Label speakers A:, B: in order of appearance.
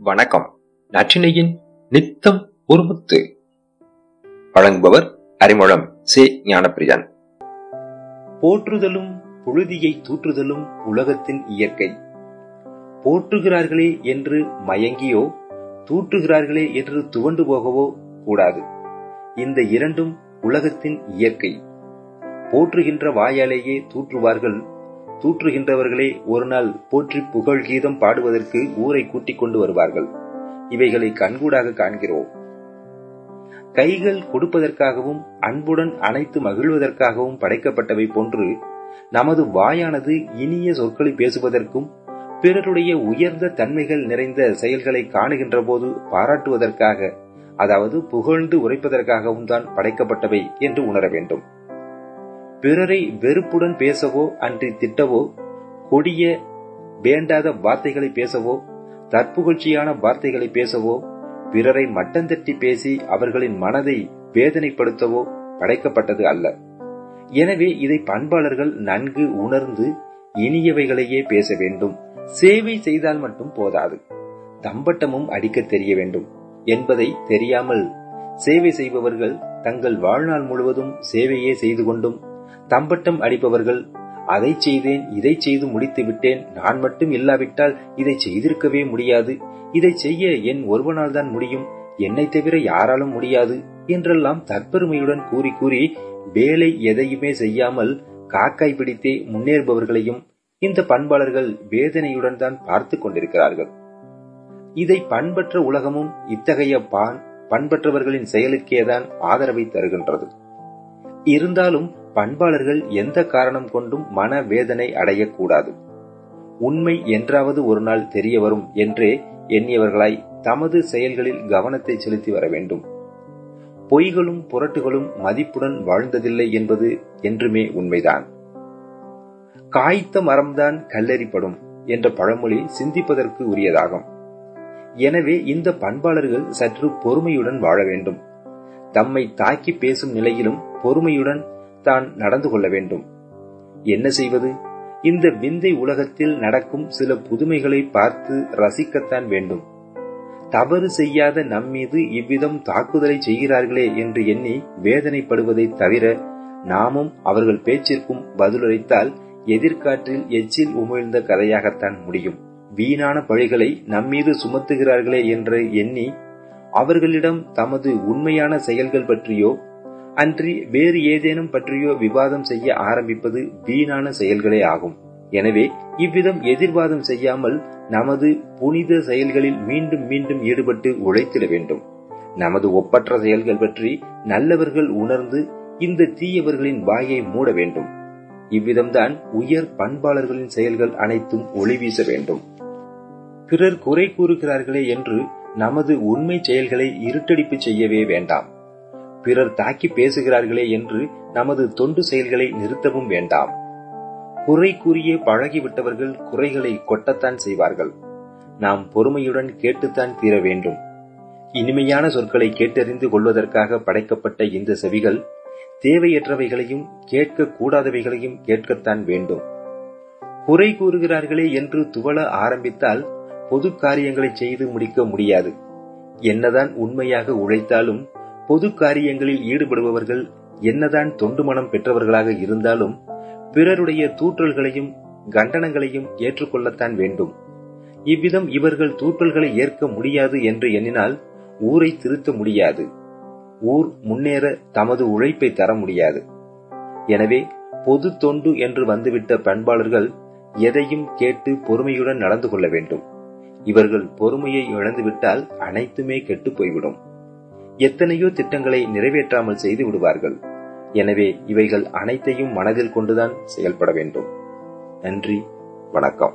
A: வணக்கம். நற்றினையின் நித்தம் ஒருமுத்து. வழங்குபவர் அறிமுகம் சே. ஞானப்பிரியன்.
B: போற்றுதலும் புழுதியை தூற்றுதலும் உலகத்தின் இயற்கை. போற்றுகிறார்களே என்று மயங்கியோ தூற்றுகிறார்களே என்று துவண்டு போகவோ கூடாது. இந்த இரண்டும் உலகத்தின் இயற்கை. போற்றுகின்ற வாயாலேயே தூற்றுவார்கள் தூற்றுகின்றவர்களே ஒரு நாள் போற்றி புகழ் கீதம் பாடுவதற்கு ஊரை கூட்டிக் கொண்டு வருவார்கள். இவைகளை கண்கூடாக காண்கிறோம். கைகள் கொடுப்பதற்காகவும் அன்புடன் அனைத்து மகிழ்வதற்காகவும் படைக்கப்பட்டவை போன்று நமது வாயானது இனிய சொற்களை பேசுவதற்கும் பிறருடைய உயர்ந்த தன்மைகள் நிறைந்த செயல்களை காணுகின்ற போது பாராட்டுவதற்காக அதாவது புகழ்ந்து உரைப்பதற்காகவும் தான் படைக்கப்பட்டவை என்று உணர வேண்டும். பிறரை வெறுப்புடன் பேசவோ அன்றி திட்டவோ கொடிய வேண்டாத வார்த்தைகளை பேசவோ தற்புகழ்ச்சியான வார்த்தைகளை பேசவோ பிறரை மட்டந்தட்டி பேசி அவர்களின் மனதை வேதனைப்படுத்தவோ படைக்கப்பட்டது அல்ல. எனவே இதை பண்பாளர்கள் நன்கு உணர்ந்து இனியவைகளையே பேச வேண்டும். சேவை செய்தால் மட்டும் போதாது. தம்பட்டமும் அடிக்க தெரிய வேண்டும். என்பதை தெரியாமல் சேவை செய்பவர்கள் தங்கள் வாழ்நாள் முழுவதும் சேவையே செய்து கொண்டும் தம்பட்டம் அடிப்பவர்கள். அதை செய்தேன் இதை செய்து முடித்து விட்டேன். நான் மட்டும் இல்லாவிட்டால் இதை செய்திருக்கவே முடியாது. இதை செய்ய என் ஒருவனால் தான் முடியும். என்னை தவிர யாராலும் முடியாது என்றெல்லாம் தற்பெருமையுடன் கூறி கூறி வேலை எதையுமே செய்யாமல் காக்காய் பிடித்தே முன்னேறுபவர்களையும் இந்த பண்பாளர்கள் வேதனையுடன் தான் பார்த்து கொண்டிருக்கிறார்கள். இதை பண்பற்ற உலகமும் இத்தகைய பான் பண்பற்றவர்களின் செயலுக்கேதான் ஆதரவை தருகின்றது. இருந்தாலும் பண்பாளர்கள் எந்த காரணம் கொண்டும் மன வேதனை அடையக்கூடாது. உண்மை என்றாவது ஒரு நாள் தெரிய வரும் என்றே எண்ணியவர்களாய் தமது செயல்களில் கவனத்தை செலுத்தி வர வேண்டும். பொய்களும் புரட்டுகளும் மதிப்புடன் வாழ்ந்ததில்லை என்பது என்றுமே உண்மைதான். காய்த்த மரம்தான் கல்லெறிப்படும் என்ற பழமொழி சிந்திப்பதற்கு உரியதாகும். எனவே இந்த பண்பாளர்கள் சற்று பொறுமையுடன் வாழ வேண்டும். தம்மை தாக்கி பேசும் நிலையிலும் பொறுமையுடன் போலத்தான் நடந்து கொள்ள வேண்டும். என்ன செய்வது? இந்த விந்தை உலகத்தில் நடக்கும் சில புதுமைகளை பார்த்து ரசிக்கத்தான் வேண்டும். தவறு செய்யாத நம்மீது இவ்விதம் தாக்குதலை செய்கிறார்களே என்று எண்ணி வேதனைப்படுவதை தவிர நாமும் அவர்கள் பேச்சிற்கும் பதிலளித்தால் எதிர்காற்றில் எச்சில் உமிழ்ந்த கதையாகத்தான் முடியும். வீணான பழிகளை நம்மீது சுமத்துகிறார்களே என்று எண்ணி அவர்களிடம் தமது உண்மையான செயல்கள் பற்றியோ அன்றி வேறு ஏதேனும் பற்றியோ விவாதம் செய்ய ஆரம்பிப்பது வீணான செயல்களே ஆகும். எனவே இவ்விதம் எதிர்வாதம் செய்யாமல் நமது புனித செயல்களில் மீண்டும் மீண்டும் ஈடுபட்டு உழைத்திட வேண்டும். நமது ஒப்பற்ற செயல்கள் பற்றி நல்லவர்கள் உணர்ந்து இந்த தீயவர்களின் வாயை மூட வேண்டும். இவ்விதம்தான் உயர் பண்பாளர்களின் செயல்கள் அனைத்தும் ஒளி வீச வேண்டும். பிறர் குறை கூறுகிறார்களே என்று நமது உண்மை செயல்களை இருட்டடிப்பு செய்யவே வேண்டாம். பிறர் தாக்கி பேசுகிறார்களே என்று நமது தொண்டு செயல்களை நிறுத்தவும் வேண்டாம். குறை கூறியே பழகிவிட்டவர்கள் குறைகளை கொட்டத்தான் செய்வார்கள். நாம் பொறுமையுடன் கேட்டுத்தான் தீர வேண்டும். இனிமையான சொற்களை கேட்டறிந்து கொள்வதற்காக படைக்கப்பட்ட இந்த செவிகள் தேவையற்றவைகளையும் கேட்க கூடாதவைகளையும் கேட்கத்தான் வேண்டும். குறை கூறுகிறார்களே என்று துவள ஆரம்பித்தால் பொது காரியங்களை செய்து முடிக்க முடியாது. என்னதான் உண்மையாக உழைத்தாலும் பொது காரியங்களில் ஈடுபடுபவர்கள் என்னதான் தொண்டுமணம் பெற்றவர்களாக இருந்தாலும் பிறருடைய தூற்றல்களையும் கண்டனங்களையும் ஏற்றுக்கொள்ளத்தான் வேண்டும். இவ்விதம் இவர்கள் தூற்றல்களை ஏற்க முடியாது என்று எண்ணினால் ஊரை திருத்த முடியாது. ஊர் முன்னேற தமது உழைப்பை தர முடியாது. எனவே பொது தொண்டு என்று வந்துவிட்ட பண்பாளர்கள் எதையும் கேட்டு பொறுமையுடன் நடந்து கொள்ள வேண்டும். இவர்கள் பொறுமையை இழந்துவிட்டால் அனைத்துமே கெட்டு போய்விடும். எத்தனையோ திட்டங்களை நிறைவேற்றாமல் செய்து விடுவார்கள். எனவே இவைகள் அனைத்தையும் மனதில் கொண்டுதான் செயல்பட வேண்டும். நன்றி வணக்கம்.